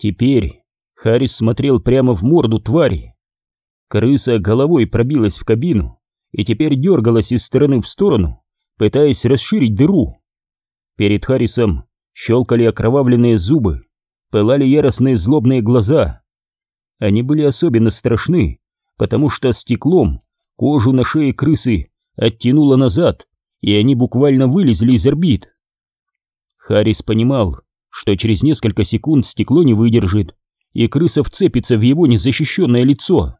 Теперь Харрис смотрел прямо в морду твари. Крыса головой пробилась в кабину и теперь дергалась из стороны в сторону, пытаясь расширить дыру. Перед Харрисом щелкали окровавленные зубы, пылали яростные злобные глаза. Они были особенно страшны, потому что стеклом кожу на шее крысы оттянуло назад, и они буквально вылезли из орбит. Харрис понимал, что через несколько секунд стекло не выдержит, и крыса вцепится в его незащищенное лицо.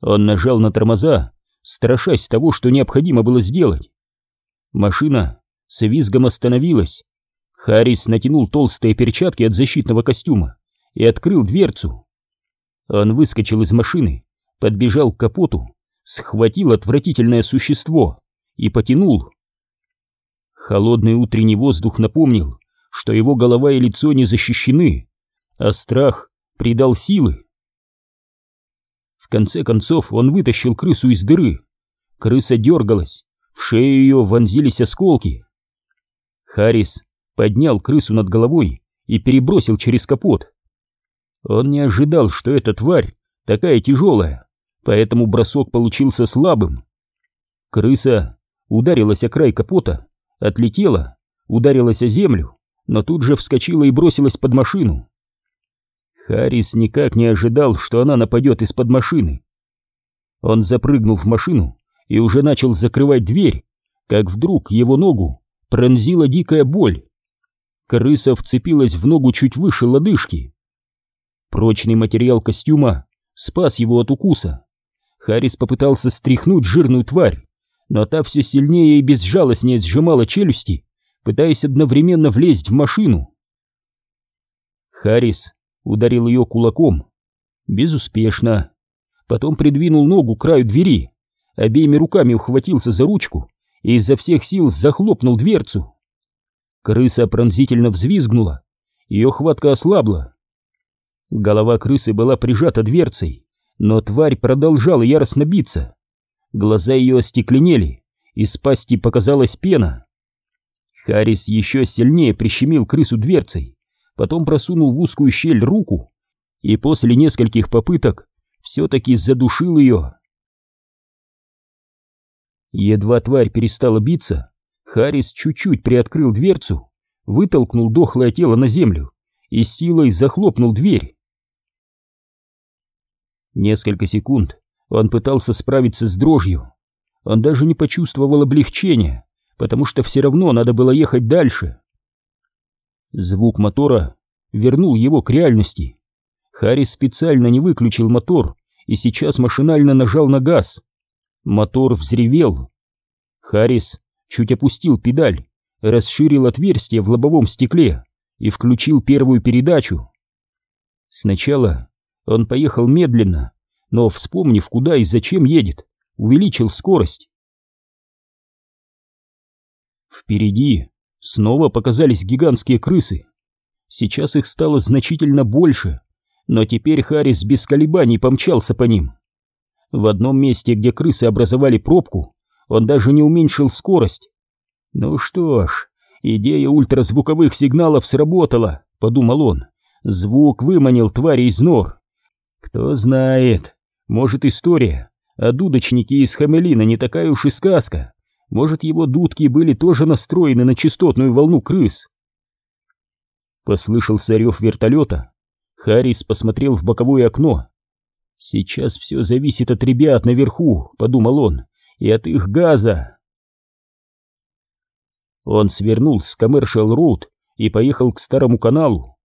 Он нажал на тормоза, страшась того, что необходимо было сделать. Машина с визгом остановилась. Харрис натянул толстые перчатки от защитного костюма и открыл дверцу. Он выскочил из машины, подбежал к капоту, схватил отвратительное существо и потянул. Холодный утренний воздух напомнил, что его голова и лицо не защищены, а страх придал силы. В конце концов он вытащил крысу из дыры. Крыса дергалась, в шею ее вонзились осколки. Харрис поднял крысу над головой и перебросил через капот. Он не ожидал, что эта тварь такая тяжелая, поэтому бросок получился слабым. Крыса ударилась о край капота, отлетела, ударилась о землю, но тут же вскочила и бросилась под машину. Харрис никак не ожидал, что она нападет из-под машины. Он запрыгнул в машину и уже начал закрывать дверь, как вдруг его ногу пронзила дикая боль. Крыса вцепилась в ногу чуть выше лодыжки. Прочный материал костюма спас его от укуса. Харрис попытался стряхнуть жирную тварь, но та все сильнее и безжалостнее сжимала челюсти, пытаясь одновременно влезть в машину. Харрис ударил ее кулаком. Безуспешно. Потом придвинул ногу к краю двери, обеими руками ухватился за ручку и изо всех сил захлопнул дверцу. Крыса пронзительно взвизгнула, ее хватка ослабла. Голова крысы была прижата дверцей, но тварь продолжала яростно биться. Глаза ее остекленели, из пасти показалась пена. Харрис еще сильнее прищемил крысу дверцей, потом просунул в узкую щель руку и после нескольких попыток все-таки задушил ее. Едва тварь перестала биться, Харрис чуть-чуть приоткрыл дверцу, вытолкнул дохлое тело на землю и силой захлопнул дверь. Несколько секунд он пытался справиться с дрожью. Он даже не почувствовал облегчения, потому что все равно надо было ехать дальше. Звук мотора вернул его к реальности. Харрис специально не выключил мотор и сейчас машинально нажал на газ. Мотор взревел. Харрис чуть опустил педаль, расширил отверстие в лобовом стекле и включил первую передачу. Сначала он поехал медленно, но, вспомнив, куда и зачем едет, увеличил скорость. Впереди Снова показались гигантские крысы. Сейчас их стало значительно больше, но теперь Харрис без колебаний помчался по ним. В одном месте, где крысы образовали пробку, он даже не уменьшил скорость. «Ну что ж, идея ультразвуковых сигналов сработала», — подумал он. «Звук выманил твари из нор. Кто знает, может история о дудочнике из Хамелина не такая уж и сказка. Может, его дудки были тоже настроены на частотную волну крыс? Послышался рев вертолета. Харрис посмотрел в боковое окно. «Сейчас все зависит от ребят наверху», — подумал он, — «и от их газа». Он свернул с Commercial Road и поехал к старому каналу.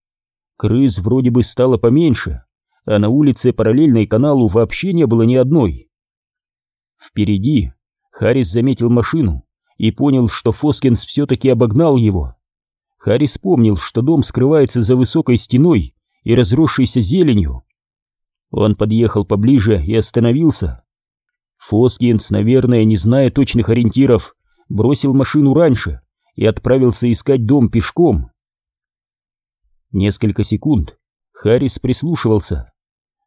Крыс вроде бы стало поменьше, а на улице параллельной каналу вообще не было ни одной. Впереди Харрис заметил машину и понял, что Фоскинс все-таки обогнал его. Харрис помнил, что дом скрывается за высокой стеной и разросшейся зеленью. Он подъехал поближе и остановился. Фоскинс, наверное, не зная точных ориентиров, бросил машину раньше и отправился искать дом пешком. Несколько секунд Харрис прислушивался.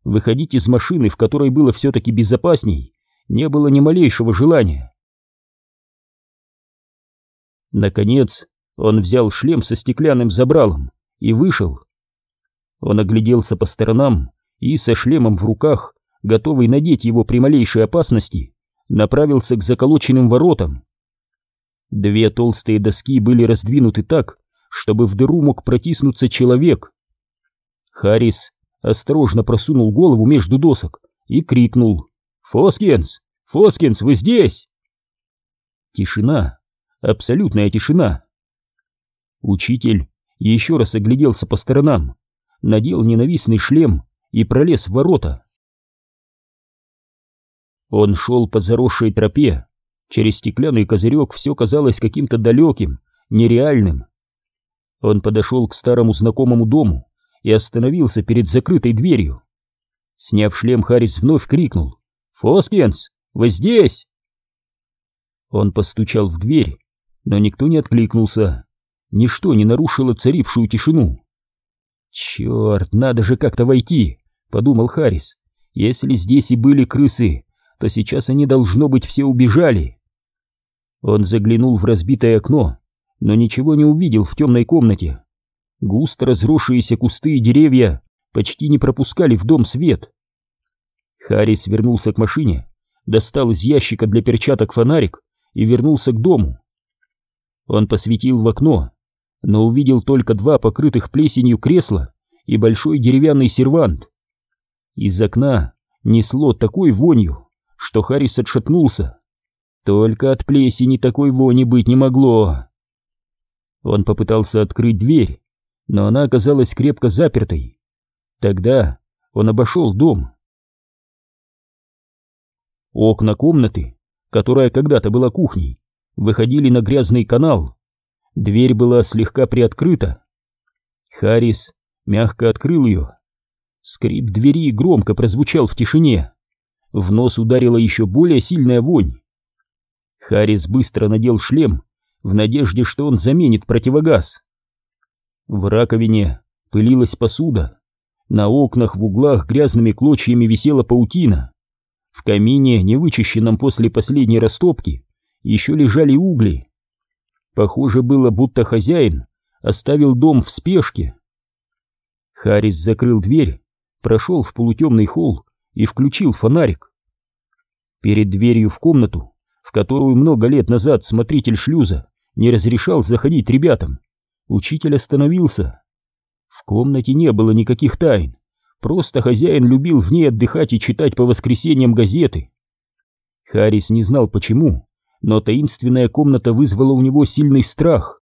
Выходить из машины, в которой было все-таки безопасней, не было ни малейшего желания. Наконец, он взял шлем со стеклянным забралом и вышел. Он огляделся по сторонам и со шлемом в руках, готовый надеть его при малейшей опасности, направился к заколоченным воротам. Две толстые доски были раздвинуты так, чтобы в дыру мог протиснуться человек. Харрис осторожно просунул голову между досок и крикнул «Фоскинс! Фоскинс, вы здесь?» Тишина, абсолютная тишина. Учитель еще раз огляделся по сторонам, надел ненавистный шлем и пролез в ворота. Он шел по заросшей тропе, через стеклянный козырек все казалось каким-то далеким, нереальным. Он подошел к старому знакомому дому и остановился перед закрытой дверью. Сняв шлем, Харрис вновь крикнул «Фоскинс, вы здесь?» Он постучал в дверь, но никто не откликнулся. Ничто не нарушило царившую тишину. «Черт, надо же как-то войти!» — подумал Харрис. «Если здесь и были крысы, то сейчас они, должно быть, все убежали». Он заглянул в разбитое окно, но ничего не увидел в темной комнате. Густо разросшиеся кусты и деревья почти не пропускали в дом свет. Харрис вернулся к машине, достал из ящика для перчаток фонарик и вернулся к дому. Он посветил в окно, но увидел только два покрытых плесенью кресла и большой деревянный сервант. Из окна несло такой вонью, что Харрис отшатнулся. Только от плесени такой вони быть не могло. Он попытался открыть дверь, но она оказалась крепко запертой. Тогда он обошел дом. Окна комнаты, которая когда-то была кухней, выходили на грязный канал. Дверь была слегка приоткрыта. Харрис мягко открыл ее. Скрип двери громко прозвучал в тишине. В нос ударила еще более сильная вонь. Харрис быстро надел шлем в надежде, что он заменит противогаз. В раковине пылилась посуда. На окнах в углах грязными клочьями висела паутина. В камине, не вычищенном после последней растопки, еще лежали угли. Похоже было, будто хозяин оставил дом в спешке. Харрис закрыл дверь, прошел в полутемный холл и включил фонарик. Перед дверью в комнату, в которую много лет назад смотритель шлюза не разрешал заходить ребятам, учитель остановился. В комнате не было никаких тайн, просто хозяин любил в ней отдыхать и читать по воскресеньям газеты. Харрис не знал почему, но таинственная комната вызвала у него сильный страх.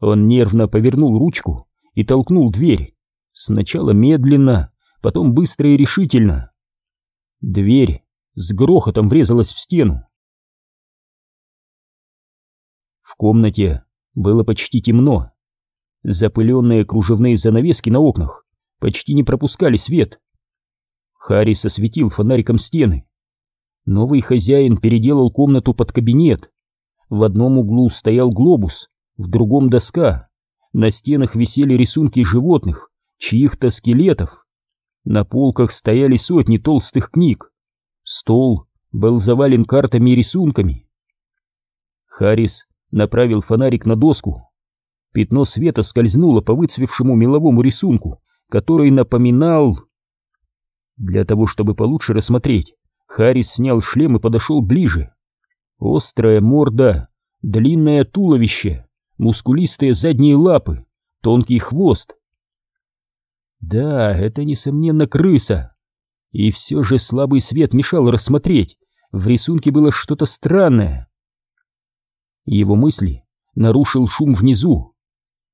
Он нервно повернул ручку и толкнул дверь. Сначала медленно, потом быстро и решительно. Дверь с грохотом врезалась в стену. В комнате было почти темно. Запыленные кружевные занавески на окнах почти не пропускали свет. Харрис осветил фонариком стены. Новый хозяин переделал комнату под кабинет. В одном углу стоял глобус, в другом доска. На стенах висели рисунки животных, чьих-то скелетов. На полках стояли сотни толстых книг. Стол был завален картами и рисунками. Харрис направил фонарик на доску. Пятно света скользнуло по выцвевшему меловому рисунку, который напоминал... Для того, чтобы получше рассмотреть, Харрис снял шлем и подошел ближе. Острая морда, длинное туловище, мускулистые задние лапы, тонкий хвост. Да, это, несомненно, крыса. И все же слабый свет мешал рассмотреть. В рисунке было что-то странное. Его мысли нарушил шум внизу.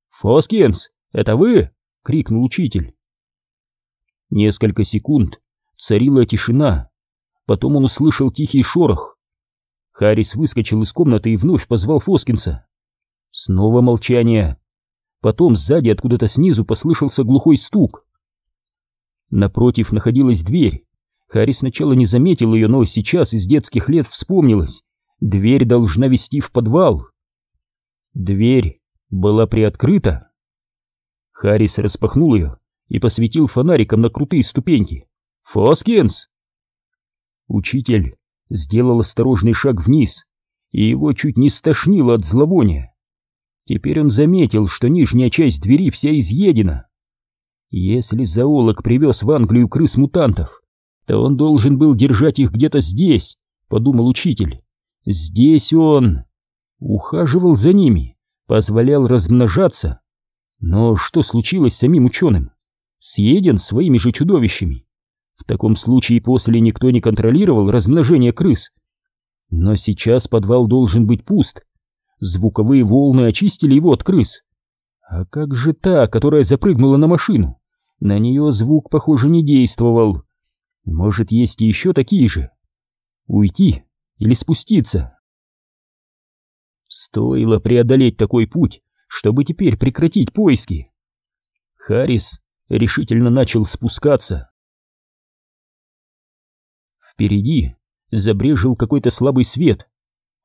«Фоскинс, это вы?» — крикнул учитель. Несколько секунд царила тишина, Потом он услышал тихий шорох. Харрис выскочил из комнаты и вновь позвал Фоскинса. Снова молчание. Потом сзади откуда-то снизу послышался глухой стук. Напротив находилась дверь. Харрис сначала не заметил ее, но сейчас из детских лет вспомнилось. Дверь должна вести в подвал. Дверь была приоткрыта. Харрис распахнул ее и посветил фонариком на крутые ступеньки. «Фоскинс!» Учитель сделал осторожный шаг вниз, и его чуть не стошнило от зловония. Теперь он заметил, что нижняя часть двери вся изъедена. Если зоолог привез в Англию крыс-мутантов, то он должен был держать их где-то здесь, подумал учитель. Здесь он ухаживал за ними, позволял размножаться. Но что случилось с самим ученым? Съеден своими же чудовищами. В таком случае после никто не контролировал размножение крыс. Но сейчас подвал должен быть пуст. Звуковые волны очистили его от крыс. А как же та, которая запрыгнула на машину? На нее звук, похоже, не действовал. Может, есть и еще такие же? Уйти или спуститься? Стоило преодолеть такой путь, чтобы теперь прекратить поиски. Харрис решительно начал спускаться. Впереди забрежил какой-то слабый свет.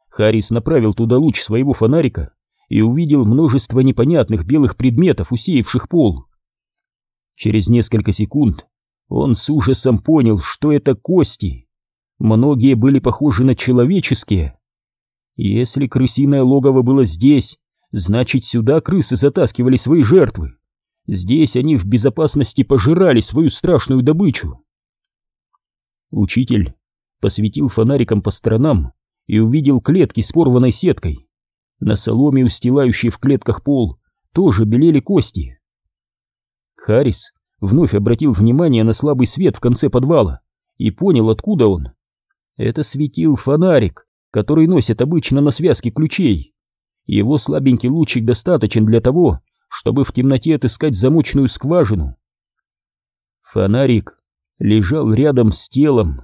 Харрис направил туда луч своего фонарика и увидел множество непонятных белых предметов, усеявших пол. Через несколько секунд он с ужасом понял, что это кости. Многие были похожи на человеческие. Если крысиное логово было здесь, значит сюда крысы затаскивали свои жертвы. Здесь они в безопасности пожирали свою страшную добычу. Учитель посветил фонариком по сторонам и увидел клетки с порванной сеткой. На соломе, устилающей в клетках пол, тоже белели кости. Харрис вновь обратил внимание на слабый свет в конце подвала и понял, откуда он. Это светил фонарик, который носят обычно на связке ключей. Его слабенький лучик достаточен для того, чтобы в темноте отыскать замочную скважину. Фонарик лежал рядом с телом.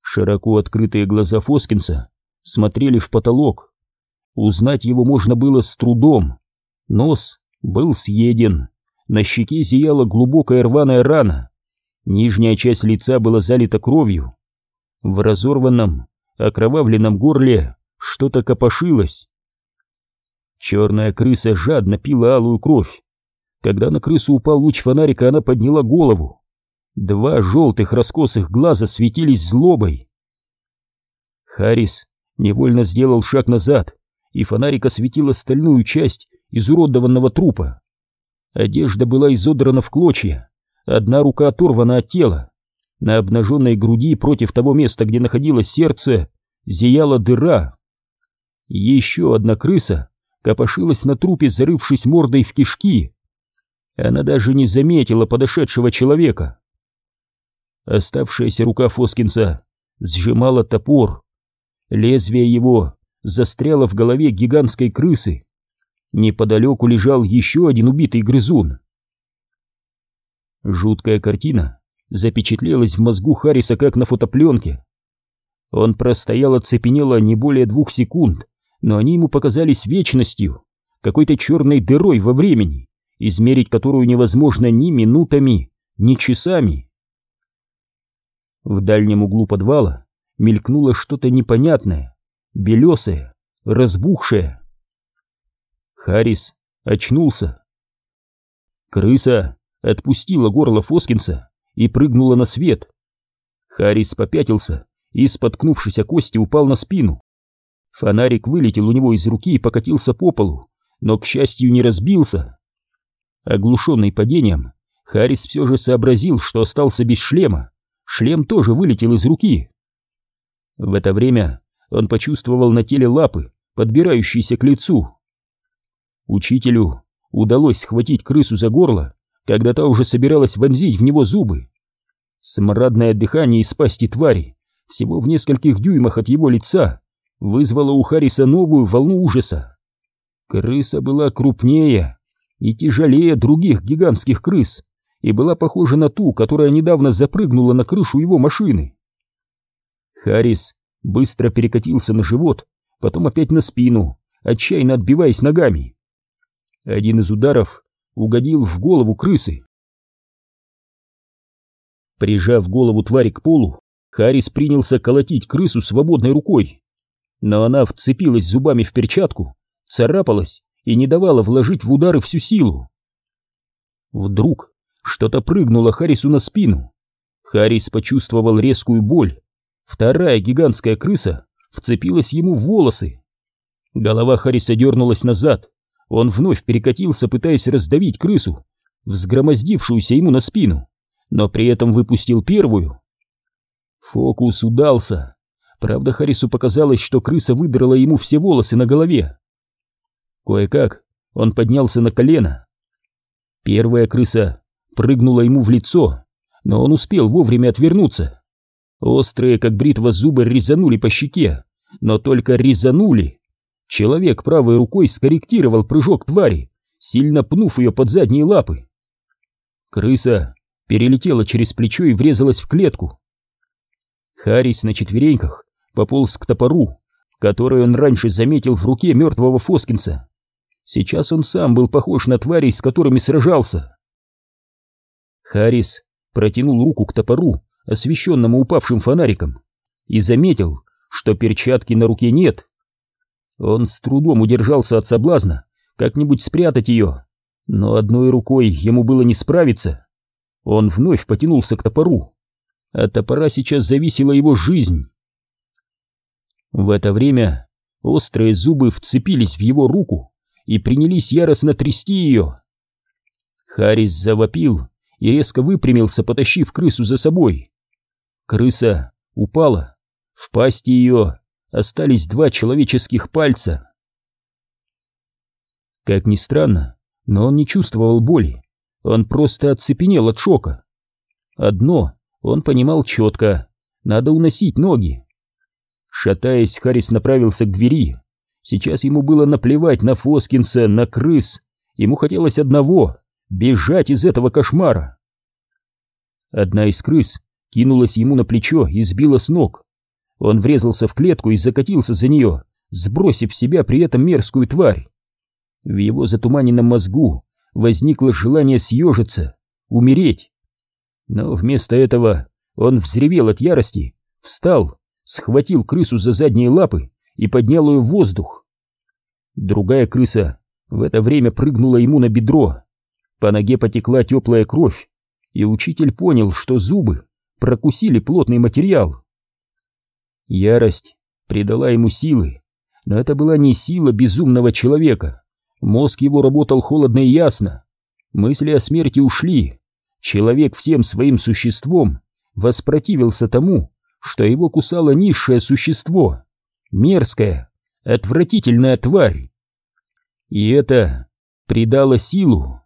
Широко открытые глаза Фоскинса смотрели в потолок. Узнать его можно было с трудом. Нос был съеден, на щеке зияла глубокая рваная рана, нижняя часть лица была залита кровью. В разорванном, окровавленном горле что-то копошилось. Черная крыса жадно пила алую кровь. Когда на крысу упал луч фонарика, она подняла голову. Два желтых раскосых глаза светились злобой. Харрис невольно сделал шаг назад, и фонарик осветил остальную часть изуродованного трупа. Одежда была изодрана в клочья, одна рука оторвана от тела. На обнаженной груди против того места, где находилось сердце, зияла дыра. Еще одна крыса копошилась на трупе, зарывшись мордой в кишки. Она даже не заметила подошедшего человека. Оставшаяся рука Фоскинса сжимала топор. Лезвие его застряло в голове гигантской крысы. Неподалеку лежал еще один убитый грызун. Жуткая картина запечатлелась в мозгу Харриса как на фотопленке. Он простоял оцепенело не более двух секунд, но они ему показались вечностью, какой-то черной дырой во времени, измерить которую невозможно ни минутами, ни часами. В дальнем углу подвала мелькнуло что-то непонятное, белесое, разбухшее. Харрис очнулся. Крыса отпустила горло Фоскинса и прыгнула на свет. Харрис попятился и, споткнувшись о кости, упал на спину. Фонарик вылетел у него из руки и покатился по полу, но, к счастью, не разбился. Оглушенный падением, Харрис все же сообразил, что остался без шлема. Шлем тоже вылетел из руки. В это время он почувствовал на теле лапы, подбирающиеся к лицу. Учителю удалось схватить крысу за горло, когда та уже собиралась вонзить в него зубы. Смрадное дыхание из пасти твари, всего в нескольких дюймах от его лица, вызвало у Харриса новую волну ужаса. Крыса была крупнее и тяжелее других гигантских крыс и была похожа на ту, которая недавно запрыгнула на крышу его машины. Харрис быстро перекатился на живот, потом опять на спину, отчаянно отбиваясь ногами. Один из ударов угодил в голову крысы. Прижав голову твари к полу, Харрис принялся колотить крысу свободной рукой но она вцепилась зубами в перчатку, царапалась и не давала вложить в удары всю силу. Вдруг что-то прыгнуло Харрису на спину. Харрис почувствовал резкую боль. Вторая гигантская крыса вцепилась ему в волосы. Голова Харриса дернулась назад, он вновь перекатился, пытаясь раздавить крысу, взгромоздившуюся ему на спину, но при этом выпустил первую. Фокус удался. Правда, Харрису показалось, что крыса выдрала ему все волосы на голове. Кое-как он поднялся на колено. Первая крыса прыгнула ему в лицо, но он успел вовремя отвернуться. Острые, как бритва, зубы резанули по щеке, но только резанули. Человек правой рукой скорректировал прыжок твари, сильно пнув ее под задние лапы. Крыса перелетела через плечо и врезалась в клетку. Харрис на четвереньках пополз к топору, который он раньше заметил в руке мертвого Фоскинса. Сейчас он сам был похож на тварей, с которыми сражался. Харрис протянул руку к топору, освещенному упавшим фонариком, и заметил, что перчатки на руке нет. Он с трудом удержался от соблазна как-нибудь спрятать ее, но одной рукой ему было не справиться. Он вновь потянулся к топору. От топора сейчас зависела его жизнь. В это время острые зубы вцепились в его руку и принялись яростно трясти ее. Харрис завопил и резко выпрямился, потащив крысу за собой. Крыса упала. В пасти ее остались два человеческих пальца. Как ни странно, но он не чувствовал боли. Он просто оцепенел от шока. Одно он понимал четко. Надо уносить ноги. Шатаясь, Харрис направился к двери. Сейчас ему было наплевать на Фоскинса, на крыс. Ему хотелось одного — бежать из этого кошмара. Одна из крыс кинулась ему на плечо и сбила с ног. Он врезался в клетку и закатился за нее, сбросив себя при этом мерзкую тварь. В его затуманенном мозгу возникло желание съежиться, умереть. Но вместо этого он взревел от ярости, встал, схватил крысу за задние лапы и поднял ее в воздух. Другая крыса в это время прыгнула ему на бедро. По ноге потекла теплая кровь, и учитель понял, что зубы прокусили плотный материал. Ярость придала ему силы, но это была не сила безумного человека. Мозг его работал холодно и ясно. Мысли о смерти ушли. Человек всем своим существом воспротивился тому, что его кусало низшее существо, мерзкая, отвратительная тварь. И это придало силу.